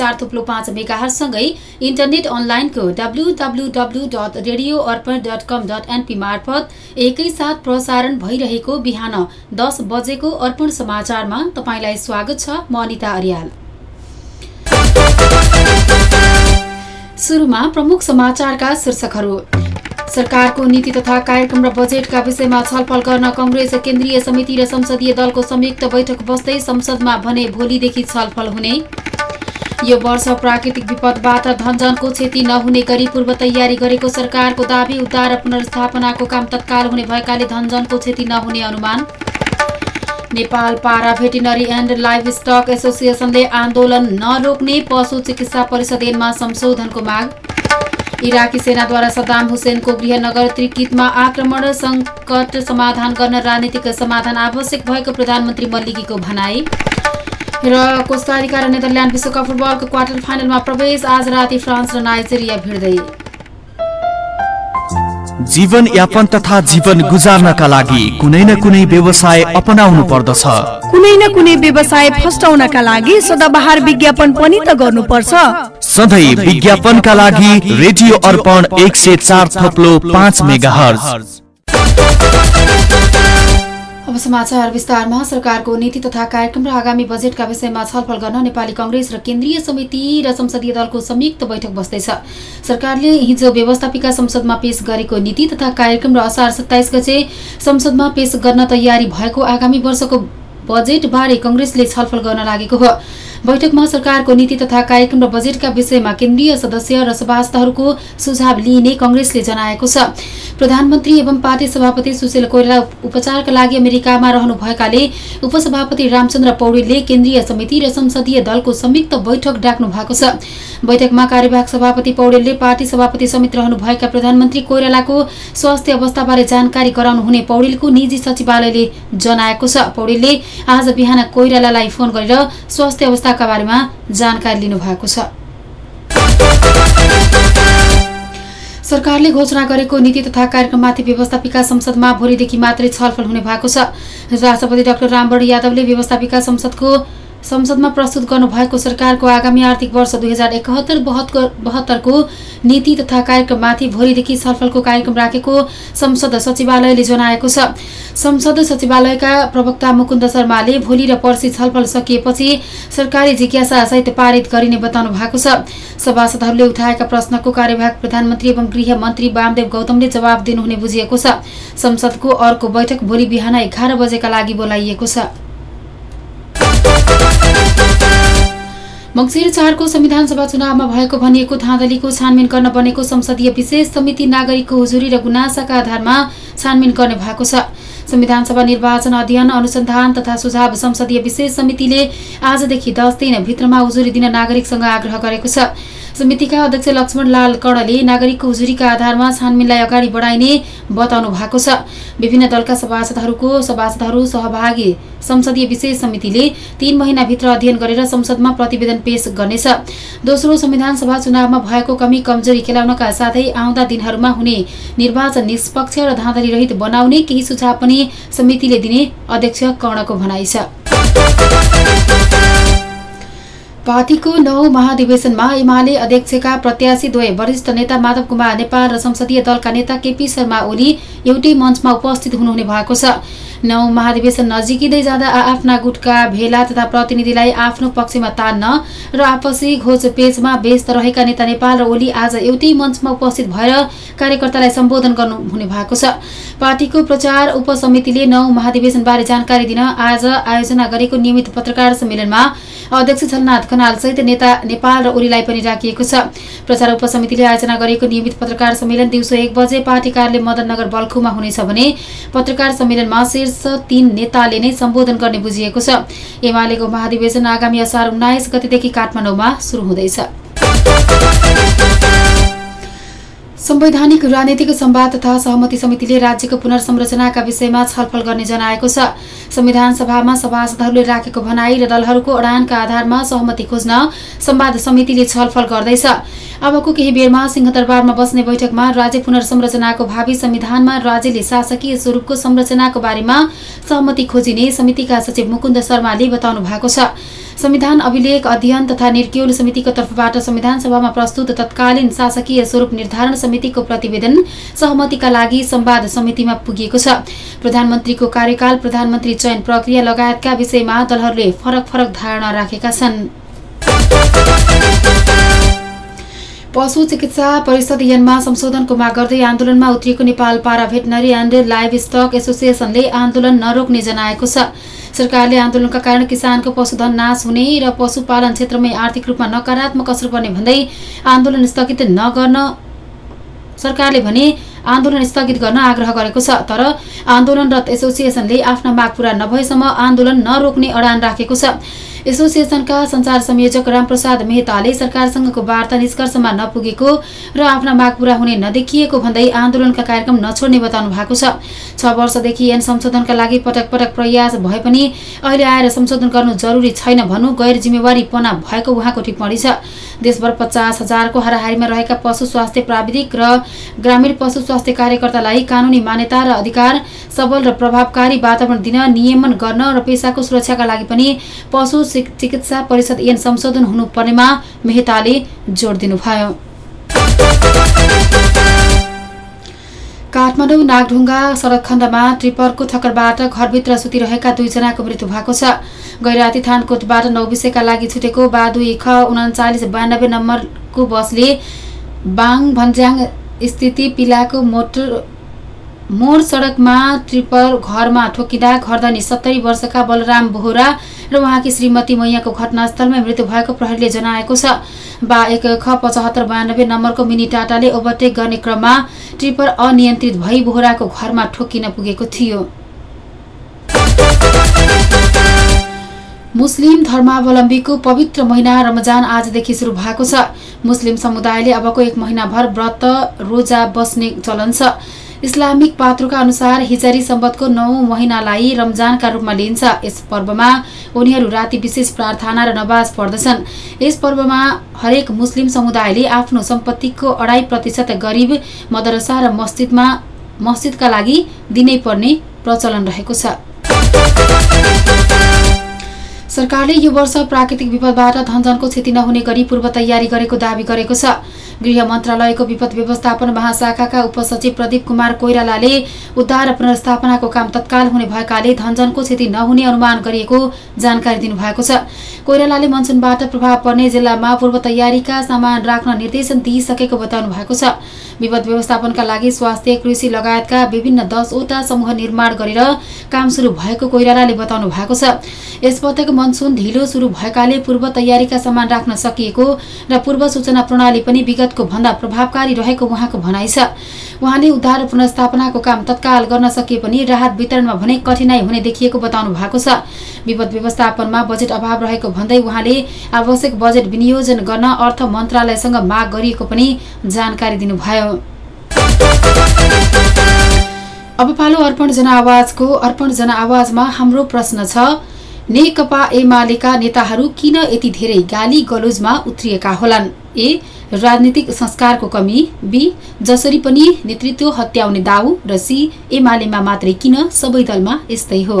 चार थुप्लो पाँच मेगाहरूसँगै इन्टरनेट अनलाइनको W W W dot radio Arpan dot com dot NP मार्फत एकैसाथ प्रसारण भइरहेको बिहान दस बजेको अर्पण समाचारमा तपाईँलाई स्वागत छ म अनिता अर्याल। सुरुमा प्रमुख समाचारका शीर्षकहरू। सरकारको नीति तथा कार्यक्रम र बजेटका विषयमा छलफल गर्न कंग्रेस केन्द्रीय समिति र संसदीय दलको संयुक्त बैठक बस्दै संसदमा भने भोलिदेखि छलफल हुने। यो वर्ष प्राकृतिक विपदबाट धनजनको क्षति नहुने गरी पूर्व तयारी गरेको सरकारको दावी उद्धार र पुनर्स्थापनाको काम तत्काल हुने भएकाले धनजनको क्षति नहुने अनुमान। Nepal para veterinary and livestock एसोसिएसनले आन्दोलन नरोक्ने पशु चिकित्सा परिषद ऐनमा संशोधनको माग। इराकी सेनाद्वारा सद्दाम हुसेनको गृहनगर त्रिकितमा आक्रमण सङ्कट समाधान गर्न राजनीतिक समाधान आवश्यक भएको प्रधानमन्त्री मल्लिकीको भनाई। र कोस्टारिका र नेदरल्यान्ड विश्वकप फुटबलको क्वार्टर फाइनलमा प्रवेश आज राति फ्रान्स र नाइजेरिया भिड्दै जीवन यापन तथा जीवन गुजार्नका लागि कुनै न कुनै व्यवसाय अपनाउनु पर्दछ। कुनै न कुनै व्यवसाय फस्टाउनका लागि सदाबहार विज्ञापन पनि त गर्नुपर्छ। सधैँ विज्ञापनका लागि रेडियो अर्पण एक सय चार थप्लो पाँच मेगा अब समाचार विस्तारमा। सरकारको नीति तथा कार्यक्रम र आगामी बजेटका विषयमा छलफल गर्न नेपाली कंग्रेस र केन्द्रीय समिति र संसदीय दलको संयुक्त बैठक बस्दैछ। सरकारले हिजो व्यवस्थापिका संसदमा पेश गरेको नीति तथा कार्यक्रम र असार सत्ताइस गते संसदमा पेश गर्न तयारी भएको आगामी वर्षको बजेटबारे कंग्रेसले छलफल गर्न लागेको हो। बैठकमा सरकारको नीति तथा कार्यक्रम र बजेटका विषयमा केन्द्रीय सदस्य र सभासदहरूको सुझाव लिइने कंग्रेसले जनाएको छ। प्रधानमन्त्री एवं पार्टी सभापति सुशील कोइराला उपचारका लागि अमेरिकामा रहनु भएकाले उपसभापति रामचन्द्र पौडेलले केन्द्रीय समिति र संसदीय दलको संयुक्त बैठक डाक्नु भएको छ। बैठकमा कार्यवाहक सभापति पौडेलले पार्टी सभापति समेत रहनुभएका प्रधानमन्त्री कोइरालाको स्वास्थ्य अवस्थाबारे जानकारी गराउनु हुने पौडेलको निजी सचिवालयले जनाएको छ। पौडेलले आज बिहान कोइरालालाई फोन गरेर स्वास्थ्य अवस्थाका बारेमा जानकारी लिनुभएको छ। सरकारले घोषणा गरेको नीति तथा कार्यक्रममाथि व्यवस्थापिका संसदमा भोलिदेखि मात्रै छलफल हुने भएको छ। राष्ट्रपति डाक्टर रामवरण यादवले व्यवस्थापिका संसदको संसदमा प्रस्तुत गर्नुभएको सरकारको आगामी आर्थिक वर्ष दुई हजार एकहत्तर बहत्तरको नीति तथा कार्यक्रममाथि भोलिदेखि छलफलको कार्यक्रम राखेको संसद सचिवालयले जनाएको छ। संसद सचिवालयका प्रवक्ता मुकुन्द शर्माले भोलि र पर्सि छलफल सकिएपछि सरकारी जिज्ञासा सहित पारित गरिने बताउनु भएको छ। सभासदहरूले उठाएका प्रश्नको कार्यवाहक प्रधानमन्त्री एवं गृह मन्त्री वामदेव गौतमले जवाब दिनुहुने बुझिएको छ। संसदको अर्को बैठक भोलि बिहान एघार बजेका लागि बोलाइएको छ। मङ्सिर चारको संविधान सभा चुनावमा भएको भनिएको धाँधलीको छानबिन गर्न बनेको संसदीय विशेष समिति नागरिकको हुजुरी र गुनासाका आधारमा छानबिन गर्ने भएको छ। संविधान सभा निर्वाचन अध्ययन अनुसन्धान तथा सुझाव संसदीय विशेष समितिले आजदेखि दस दिन भित्रमा उजुरी दिन नागरिकसँग आग्रह गरेको छ। समितिका अध्यक्ष लक्ष्मण लाल कणले नागरिकको उजुरीका आधारमा छानबिनलाई अगाडि बढाइने बताउनु भएको छ। विभिन्न दलका सभासदहरूको सभासदहरू सहभागी संसदीय विशेष समितिले तीन महिनाभित्र अध्ययन गरेर संसदमा प्रतिवेदन पेश गर्नेछ। दोस्रो संविधान सभा चुनावमा भएको कमी कमजोरी खेलाउनका साथै आउँदा दिनहरूमा हुने निर्वाचन निष्पक्ष र धाँधली रहित बनाउने केही सुझाव पनि समितिले दिने अध्यक्ष कर्णको भनाइ छ। पार्टीको नौ महाधिवेशनमा एमाले अध्यक्षका प्रत्याशी द्वय वरिष्ठ नेता माधव कुमार नेपाल र संसदीय दलका नेता केपी शर्मा ओली एउटै मञ्चमा उपस्थित हुनुहुने भएको छ। नौ महाधिवेशन नजिकिँदै जाँदा आफ्ना गुटका भेला तथा प्रतिनिधिलाई आफ्नो पक्षमा तान्न र आपसी घोचपेचमा व्यस्त रहेका नेता नेपाल र ओली आज एउटै मञ्चमा उपस्थित भएर कार्यकर्तालाई सम्बोधन गर्नुहुने भएको छ। पार्टीको प्रचार उपसमितिले नौ महाधिवेशनबारे जानकारी दिन आज आयोजना गरेको नियमित पत्रकार सम्मेलनमा अध्यक्ष झलनाथ खनाल सहित नेता नेपाल र ओलीलाई पनि राखिएको छ। प्रचार उपसमितिले आयोजना गरेको नियमित पत्रकार सम्मेलन दिउँसो एक बजे पार्टी कार्यालय मदननगर बल्खुमा हुनेछ भने पत्रकार सम्मेलनमा शीर्ष तीन नेताले नै सम्बोधन गर्ने बुझिएको छ। एमालेको महाधिवेशन आगामी असार उन्नाइस गतिदेखि काठमाडौँमा शुरू हुँदैछ। संवैधानिक राजनीतिक संवाद तथा सहमति समितिले राज्यको पुनर्संरचनाका विषयमा छलफल गर्ने जनाएको छ। संविधान सभामा सभासदहरूले राखेको भनाई र दलहरूको अडानका आधारमा सहमति खोज्न संवाद समितिले छलफल गर्दैछ। अबको केही बेरमा सिंहदरबारमा बस्ने बैठकमा राज्य पुनर्संरचनाको भावी संविधानमा राज्यले शासकीय स्वरूपको संरचनाको बारेमा सहमति खोजिने समितिका सचिव मुकुन्द शर्माले बताउनु भएको छ। संविधान अभिलेख अध्ययन तथा निर्क्योल समितिको तर्फबाट संविधान सभामा प्रस्तुत तत्कालीन शासकीय स्वरूप निर्धारण समितिको प्रतिवेदन सहमतिका लागि संवाद समितिमा पुगिएको छ। प्रधानमन्त्रीको कार्यकाल प्रधानमन्त्री चयन प्रक्रिया लगायतका विषयमा दलहरूले फरक फरक धारणा राखेका छन्। पशु चिकित्सा परिषद ऐनमा संशोधनको माग गर्दै आन्दोलनमा उत्रिएको Nepal para veterinary and livestock एसोसिएसनले आन्दोलन नरोक्ने जनाएको छ। सरकारले आन्दोलनका कारण किसानको पशुधन नाश हुने र पशुपालन क्षेत्रमै आर्थिक रूपमा नकारात्मक असर पर्ने भन्दै आन्दोलन स्थगित नगर्न सरकारले भने आन्दोलन स्थगित गर्न आग्रह गरेको छ तर आन्दोलनरत एसोसिएसनले आफ्ना माग पूरा नभएसम्म आन्दोलन नरोक्ने अडान राखेको छ। एसोसिएसनका सञ्चार संयोजक रामप्रसाद मेहताले सरकारसँगको वार्ता निष्कर्षमा नपुगेको र आफ्ना माग पूरा हुने नदेखिएको भन्दै आन्दोलनका कार्यक्रम नछोड्ने बताउनु भएको छ। वर्षदेखि ऐन संशोधनका लागि पटक पटक प्रयास भए पनि अहिले आएर संशोधन गर्नु जरुरी छैन भन्नु गैर जिम्मेवारी पना भएको उहाँको टिप्पणी छ। देशभर पचास हजारको हाराहारीमा रहेका पशु स्वास्थ्य प्राविधिक र ग्रामीण पशु स्वास्थ्य कार्यकर्तालाई कानूनी मान्यता र अधिकार सबल र प्रभावकारी वातावरण दिन नियमन गर्न र पेसाको सुरक्षाका लागि पनि पशु चिकित्सा परिषद ऐन संशोधन हुनुपर्नेमा मेहताले जोड दिनुभयो। काठमाडौँ नागढुङ्गा सडक खण्डमा ट्रिपरको ठक्करबाट घरभित्र सुतिरहेका दुईजनाको मृत्यु भएको छ। गैराती थानकोटबाट नौबिसेका लागि छुटेको बा दुई ख उन्चालिस बयानब्बे नम्बरको बसले बाङ भन्ज्याङ स्थिति पिलाको मोटर मोड सडकमा ट्रिपर घरमा ठोकिँदा घरधनी सत्तरी वर्षका बलराम बोहरा र उहाँकी श्रीमती मैयाको घटनास्थलमै मृत्यु भएको प्रहरीले जनाएको छ। बा एक ख पचहत्तर बयानब्बे नम्बरको मिनी टाटाले ओभरटेक गर्ने क्रममा ट्रिपर अनियन्त्रित भई बोहराको घरमा ठोकिन पुगेको थियो। मुस्लिम धर्मावलम्बीको पवित्र महिना रमजान आजदेखि सुरु भएको छ। मुस्लिम समुदायले अबको एक महिनाभर व्रत रोजा बस्ने चलन छ। इस्लामिक पात्रोका अनुसार हिजरी सम्बतको नौ महिनालाई रमजानका रूपमा लिइन्छ। यस पर्वमा उनीहरू राति विशेष प्रार्थना र नमाज पढ्दछन्। यस पर्वमा हरेक मुस्लिम समुदायले आफ्नो सम्पत्तिको अढाई प्रतिशत गरिब मदरसा र मस्जिदमा मस्जिदका लागि दिनै पर्ने प्रचलन रहेको छ। सरकारले यो वर्ष प्राकृतिक विपदबाट धनजनको क्षति नहुने गरी पूर्व तयारी गरेको दावी गरेको छ। गृह मन्त्रालयको विपद व्यवस्थापन महाशाखाका उपसचिव प्रदीप कुमार कोइरालाले उद्धार र पुनर्स्थापनाको काम तत्काल हुने भएकाले धनजनको क्षति नहुने अनुमान गरिएको जानकारी दिनुभएको छ। कोइरालाले मनसुनबाट प्रभाव पर्ने जिल्लामा पूर्व तयारीका सामान राख्न निर्देशन दिइसकेको बताउनु भएको छ। विपद व्यवस्थापनका लागि स्वास्थ्य कृषि लगायतका विभिन्न दसवटा समूह निर्माण गरेर काम सुरु भएको कोइरालाले बताउनु भएको छ यसपटक मनसुन ढिलो सुरु भएकाले पूर्व तयारीका सामान राख्न सकिएको र पूर्व सूचना प्रणाली पनि विगतको भन्दा प्रभावकारी रहेको उहाँको भनाइ छ। उहाँले उद्धार पुनर्स्थापनाको काम तत्काल गर्न सके पनि राहत वितरणमा भने कठिनाई हुने देखिएको बताउनु भएको छ। विपद व्यवस्थापनमा बजेट अभाव रहेको भन्दै उहाँले आवश्यक बजेट विनियोजन गर्न अर्थ मन्त्रालयसँग माग गरिएको पनि जानकारी दिनुभयो। अब पालो अर्पण जनआवाजको अर्पण जनआवाजमा हाम्रो प्रश्न छ नेकपा एमालेका नेताहरू किन यति धेरै गाली गलोजमा उत्रिएका होलान्? ए राजनीतिक संस्कारको कमी। बी जसरी पनि नेतृत्व हत्याउने दाउ र सी एमालेमा मात्रै किन सबै दलमा यस्तै हो?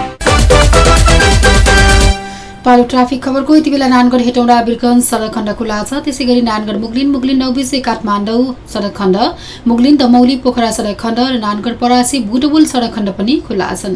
पालो ट्राफिक खबरको यति बेला नानगढ हेटौँडा बिरगञ्ज सडक खण्ड खुला छ त्यसै गरी नानगढ मुगलिन मुगलिन नौबिसे काठमाडौँ सडक खण्ड मुगलिन दमौली पोखरा सडक खण्ड र नानगढ परासी बुटबुल सडक खण्ड पनि खुला छन्।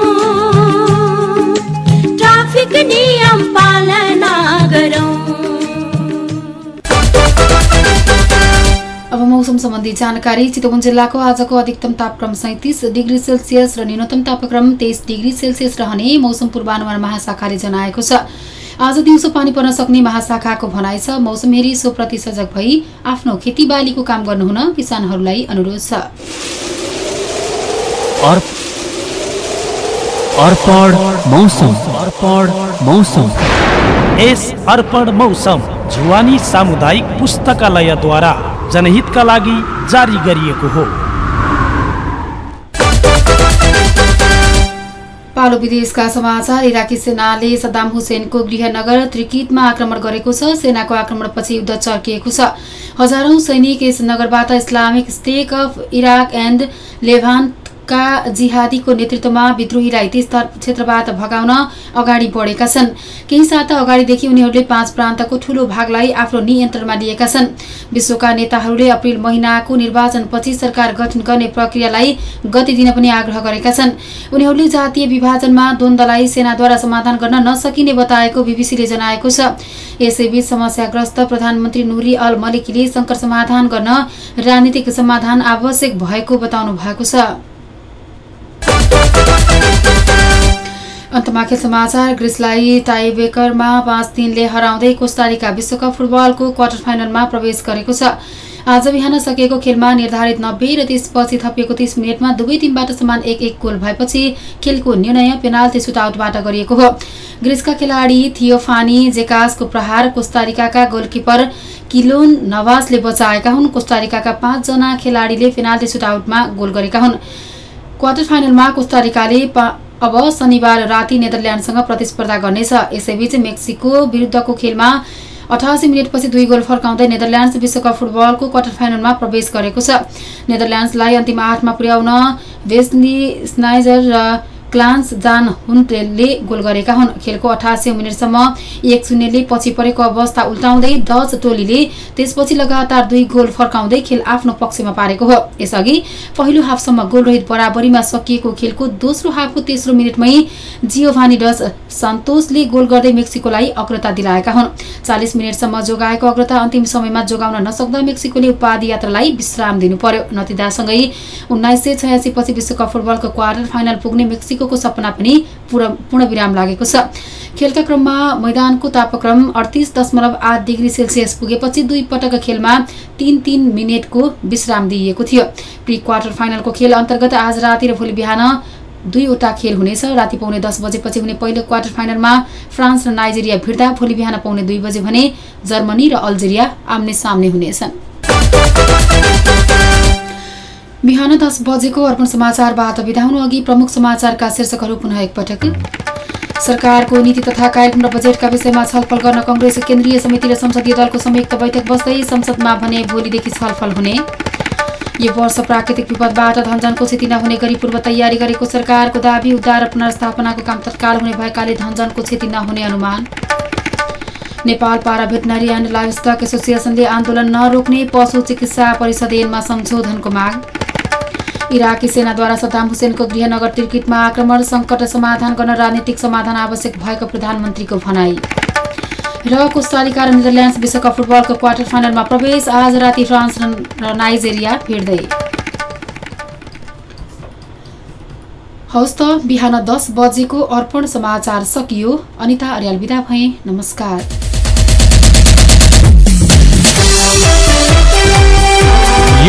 मौसम सम्बन्धी जानकारी चितवन जिल्लाको आजको अधिकतम तापक्रम सैतिस डिग्री सेल्सियस र न्यूनतम तापक्रम तेइस डिग्री सेल्सियस रहने मौसम पूर्वानुमान महाशाखाले जनाएको छ। आज दिउँसो पानी पर्न सक्ने महाशाखाको भनाइ छ मौसम हेरी सोप्रति सजग भई आफ्नो खेतीबालीको काम गर्नुहुन किसानहरूलाई अनुरोध छ। अर्पण मौसम जुवानी सामुदायिक पुस्तकालयद्वारा। जनहितका लागि जारी गरिएको हो। पालो विदेशका समाचार इराकी सेनाले सद्दाम हुसेनको गृहनगर त्रिकितमा आक्रमण गरेको छ। सेनाको आक्रमणपछि युद्ध चर्किएको छ। हजारौं सैनिक यस नगरबाट Islamic State of Iraq and लेभान्टका जिहादीको नेतृत्वमा विद्रोहीलाई त्यस क्षेत्रबाट भगाउन अगाडि बढेका छन्। केही साता अगाडिदेखि उनीहरूले पाँच प्रान्तको ठूलो भागलाई आफ्नो नियन्त्रणमा लिएका छन्। विश्वका नेताहरूले अप्रेल महिनाको निर्वाचनपछि सरकार गठन गर्ने प्रक्रियालाई गति दिन पनि आग्रह गरेका छन्। उनीहरूले जातीय विभाजनमा द्वन्द्वलाई सेनाद्वारा समाधान गर्न नसकिने बताएको बिबिसीले जनाएको छ। यसैबीच समस्याग्रस्त प्रधानमन्त्री नुरी अल मलिकीले संकट समाधान गर्न राजनीतिक समाधान आवश्यक भएको बताउनु भएको छ। अन्तमा खेल समाचार ग्रिसलाई पाँच तिनले हराउँदै कोस्टारिका विश्वकप फुटबलको क्वार्टर फाइनलमा प्रवेश गरेको छ। आज बिहान सकिएको खेलमा निर्धारित नब्बे र त्यसपछि थपिएको तीस मिनटमा दुवै टिमबाट समान एक एक गोल भएपछि खेलको निर्णय पेनाल्टी सुटआउटबाट गरिएको हो। ग्रिसका खेलाडी थियोफानी जेकासको प्रहार कोस्टारिकाका गोलकिपर किलोन नवाजले बचाएका हुन्। कोस्टारिकाका पाँचजना खेलाडीले पेनाल्टी सुटआउटमा गोल गरेका हुन्। क्वार्टर फाइनलमा कोस्टारिकाले अब शनिबार राति नेदरल्यान्डसँग प्रतिस्पर्धा गर्नेछ। यसैबीच मेक्सिको विरुद्धको खेलमा अठासी मिनटपछि दुई गोल फर्काउँदै नेदरल्यान्ड्स विश्वकप फुटबलको क्वार्टर फाइनलमा प्रवेश गरेको छ। नेदरल्यान्ड्सलाई अन्तिम आठमा पुर्याउन वेस्ली स्नाइजर र क्लान्स जान हुन्टेलले गोल गरेका हुन्। खेलको अठासी मिनटसम्म एक शून्यले पछि परेको अवस्था उल्टाउँदै डच टोलीले त्यसपछि लगातार दुई गोल फर्काउँदै खेल आफ्नो पक्षमा पारेको हो। यसअघि पहिलो हाफसम्म गोलरहित बराबरीमा सकिएको खेलको दोस्रो हाफको तेस्रो मिनटमै जियोभानी डच सन्तोषले गोल गर्दै मेक्सिकोलाई अग्रता दिलाएका हुन्। चालिस मिनटसम्म जोगाएको अग्रता अन्तिम समयमा जोगाउन नसक्दा मेक्सिकोले उपाधि यात्रालाई विश्राम दिनु पर्यो। नतिदासँगै उन्नाइस सय छयासी पछि विश्वकप फुटबलको क्वार्टर फाइनल पुग्ने मेक्सिको सपना पनि पूर्ण विराम लागेको छ। खेलका क्रममा मैदानको तापक्रम अडतिस दशमलव आठ डिग्री सेल्सियस पुगेपछि दुई पटक खेलमा तीन तीन मिनटको विश्राम दिइएको थियो। प्री क्वार्टर फाइनलको खेल अन्तर्गत आज राति र भोलि बिहान दुईवटा खेल हुनेछ। राति पाउने दस बजेपछि हुने पहिलो क्वार्टर फाइनलमा फ्रान्स र नाइजेरिया भिड्दा भोलि बिहान पाउने दुई बजे भने जर्मनी र अल्जेरिया आम्ने सामने हुनेछन्। बिहान दस बजेको अर्पण समाचारबाट बिदा हुनु अघि प्रमुख समाचारका शीर्षकहरू पुनः एकपटक सरकारको नीति तथा कार्यक्रम र बजेटका विषयमा छलफल गर्न कङ्ग्रेस केन्द्रीय समिति र संसदीय दलको संयुक्त बैठक बस्दै संसदमा भने भोलिदेखि छलफल हुने। यो वर्ष प्राकृतिक विपदबाट धनजनको क्षति नहुने गरी पूर्व तयारी गरेको सरकारको दावी उद्धार पुनर्स्थापनाको काम तत्काल हुने भएकाले धनजनको क्षति नहुने अनुमान। Nepal para veterinary and livestock एसोसिएसनले आन्दोलन नरोक्ने पशु चिकित्सा परिषद ऐनमा संशोधनको माग। इराकी सेनाद्वारा सद्दाम हुसेनको गृहनगर तिर्किटमा आक्रमण सङ्कट समाधान गर्न राजनीतिक समाधान आवश्यक भएको प्रधानमन्त्रीको भनाई। र कोस्टारिका र नेदरल्यान्ड्स विश्वकप फुटबलको क्वार्टर फाइनलमा प्रवेश। आज राति फ्रान्स र नाइजेरिया भिड्दै। हौस् त बिहान दस बजेको अर्पण समाचार सकियो। अनिता अर्याल विदा भए। नमस्कार।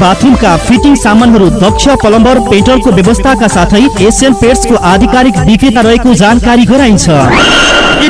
बाथरुमका फिटिङ सामानहरू दक्ष प्लम्बर पेट्रोलको व्यवस्थाका साथै एसियन पेट्सको आधिकारिक विक्रेता रहेको जानकारी गराइन्छ।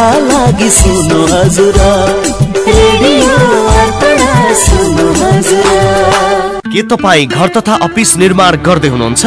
लागि सुन्नु हजुर। सुन्नु हजुर। के तपाईँ घर तथा अफिस निर्माण गर्दै हुनुहुन्छ?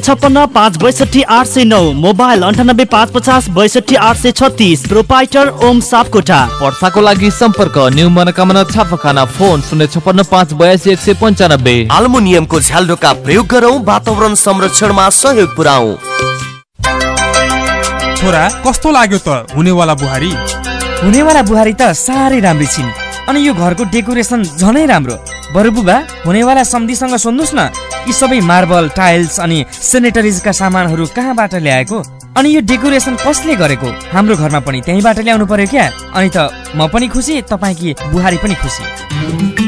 छप्पन्न पाँच बैसठी आठ सय नौ मोबाइल अन्ठानब्बे पाँच पचास बैसठी आठ सय छत्तिस प्रोपाइटर ओम सापकोटा वर्षाको लागि सम्पर्क न्यू मनोकामना छापाखाना फोन शून्य छप्पन्न पाँच बयासी एक सय पन्चानब्बे। आल्मुनियमको झ्यालडोका प्रयोग गरौँ वातावरण संरक्षणमा सहयोग पुऱ्याउ। छोरा कस्तो लाग्यो त हुनेवाला बुहारी? हुनेवाला बुहारी त साह्रै राम्री छिन्। अनि यो घरको डेकोरेसन झनै राम्रो। बरु बुबा हुनेवाला सम्धिसँग सोध्नुहोस् न यी सबै मार्बल टाइल्स अनि सेनेटरिजका सामानहरू कहाँबाट ल्याएको? अनि यो डेकोरेसन कसले गरेको? हाम्रो घरमा पनि त्यहीँबाट ल्याउनु पर्यो क्या? अनि त म पनि खुसी तपाईँकी बुहारी पनि खुसी?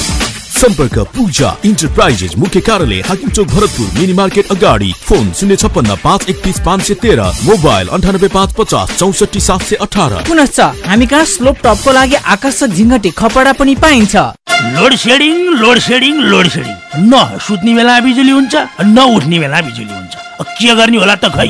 सम्पर्क पूजा इन्टरप्राइजेस मुख्य कार्यालय हाकिम चोक भरतपुर मिनी मार्केट अगाडि। फोन शून्य छप्पन्न पाँच एकतिस पाँच सय तेह्र। मोबाइल अन्ठानब्बे पाँच पचास चौसठी सात सय अठार। पुनश्च हामी कहाँ स्लोप टपको लागि आकर्षक झिङ्गटे खपडा पनि पाइन्छ। Load shedding load shedding load shedding न सुत्ने बेला बिजुली हुन्छ न उठ्ने बेला बिजुली हुन्छ। के गर्ने होला त खै?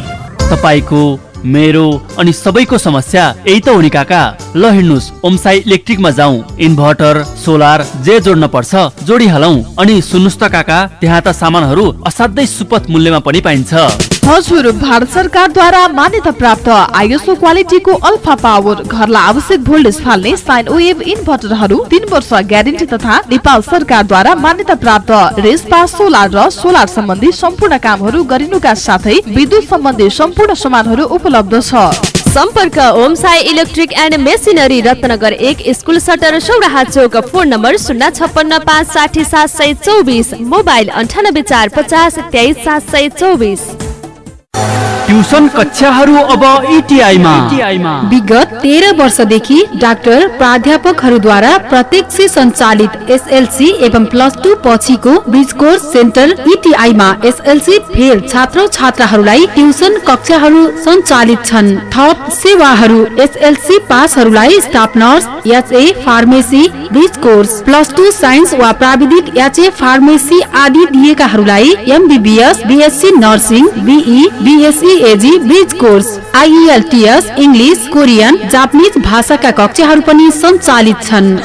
तपाईँको मेरो अनि सबैको समस्या यही त हो नि काका। ल हिँड्नुहोस् ओमसाई इलेक्ट्रिकमा जाउँ। इन्भर्टर सोलर जे जोड्न पर्छ जोडिहालौँ। अनि सुन्नुहोस् त काका त्यहाँ त सामानहरू असाध्यै सुपथ मूल्यमा पनि पाइन्छ। हजुर भारत सरकारद्वारा मान्यता प्राप्त आइएसओ क्वालिटीको अल्फा पावर घरलाई आवश्यक भोल्टेज फाल्ने साइन वेभ इन्भर्टरहरू तीन वर्ष ग्यारेन्टी तथा नेपाल सरकारद्वारा मान्यता प्राप्त रेसपा सोलर र सोलर सम्बन्धी सम्पूर्ण कामहरू गरिनुका साथै विद्युत सम्बन्धी सम्पूर्ण सामानहरू उपलब्ध छ। सम्पर्क Omsai electric and machinery Ratnagar एक school shutter Sauraha Chowk phone number शून्य छप्पन्न पाँच साठी सात सय चौबिस मोबाइल अन्ठानब्बे चार पचास तेइस सात सय चौबिस। ट्युसन कक्षाहरू अब इटिआईमा विगत तेह्र वर्षदेखि डाक्टर प्राध्यापकहरूद्वारा प्रत्यक्ष सञ्चालित एसएलसी एवं प्लस टू पछिको ब्रिज कोर्स सेन्टर इटिआईमा एसएलसी फेल छात्र छात्राहरूलाई ट्युसन कक्षाहरू सञ्चालित छन्। थप सेवाहरू SLC पासहरूलाई staff nurse HA pharmacy bridge course plus two science वा प्राविधिक एचए फार्मेसी आदि दिएकाहरूलाई MBBS BSc nursing BE BSc CAG bridge course IELTS English Korean Japanese भाषाका कक्षाहरू पनि सञ्चालित छन्।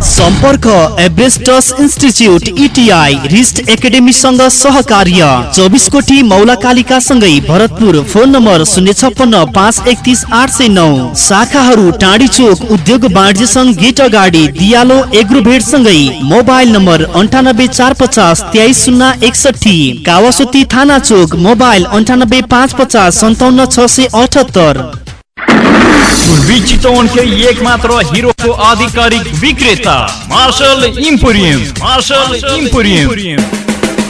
सम्पर्क एभरेस्टस इन्स्टिच्युट इटिआई रिस्ट एकाडेमीसँग सहकार्य। चौबिस कोटी मौला कालिका सँगै भरतपुर फोन नम्बर शून्य छप्पन्न पाँच एकतिस आठ सय नौ। शाखाहरू टाढी चोक उद्योग वाणिज्य सङ्घ गेट अगाडि दियालो एग्रोभेट सँगै मोबाइल नम्बर अन्ठानब्बे चार पचास तेइस शून्य एकसठी कावासोती थाना चोक मोबाइल अन्ठानब्बे पाँच पचास सन्ताउन्न छ सय अठहत्तर। पूर्वी को आधिकारिक विक्रेता मार्शल इम्पोरियम मार्शल इम्पोरियम।